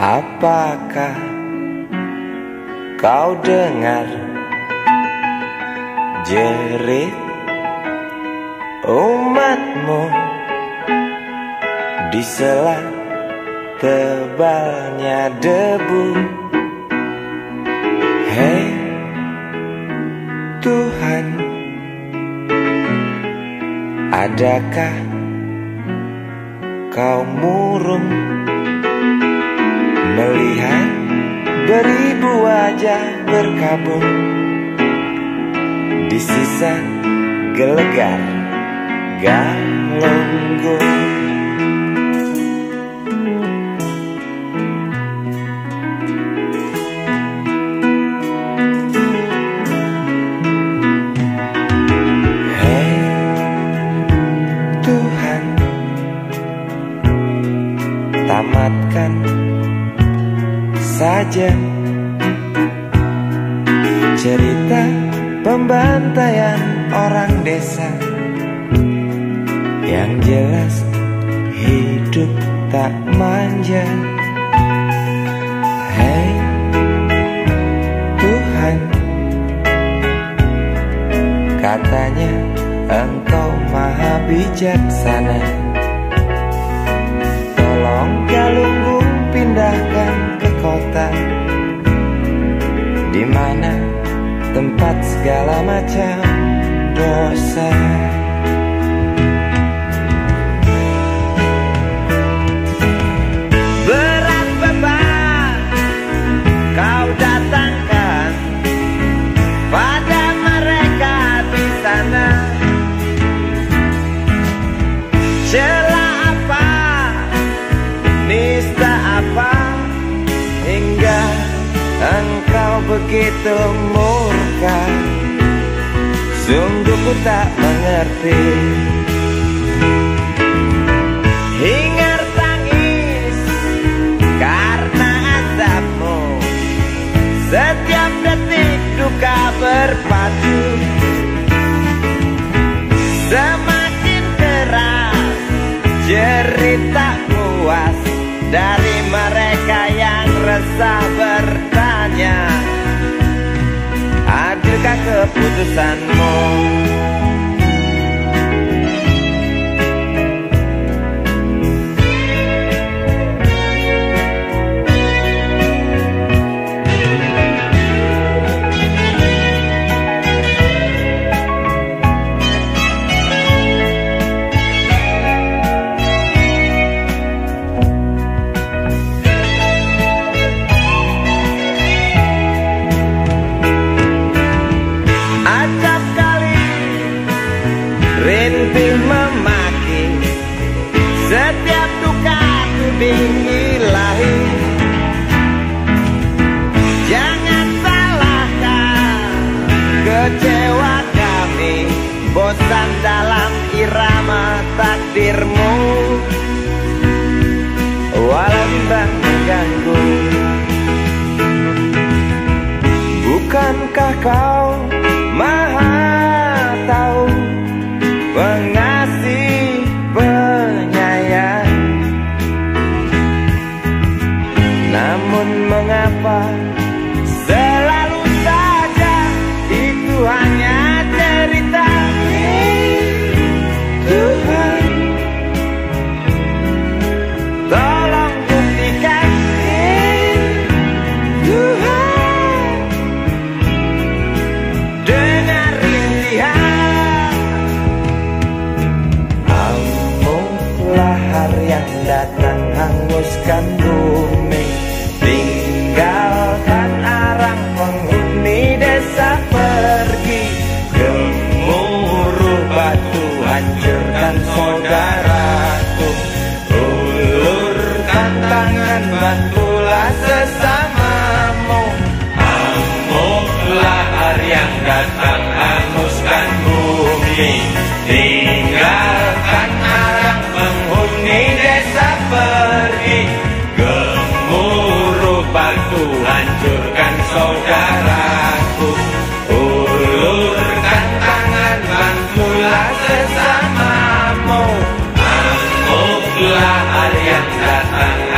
Apakah kau dengar jerit umatmu di sela tebalnya debu? Hei Tuhan, adakah kau murung? Melihat beribu wajah berkabung Di sisa gelegar galunggung. Tamatkan saja. Cerita pembantaian orang desa Yang jelas hidup tak manja. Hei Tuhan Katanya engkau maha bijaksana di mana tempat segala macam dosa ku tak mengerti. Hingar tangis karena azabmu. Setiap detik duka berpacu. Semakin keras cerita puas dari mereka yang resah bertanya Adilkah keputusanmu? Rintih memaki. Setiap duka tuding ilahi Jangan salahkan Kecewa kami Bosan dalam irama takdirmu. Walau bimbang mengganggu. Bukankah kau dan sesamamu. Amuklah hari yang datang hanguskan bumi. Tinggalkan arang menghuni desa pergi Gemuruh batu hancurkan saudaraku. Ulurkan tangan bantulah sesamamu. Amuklah hari yang datang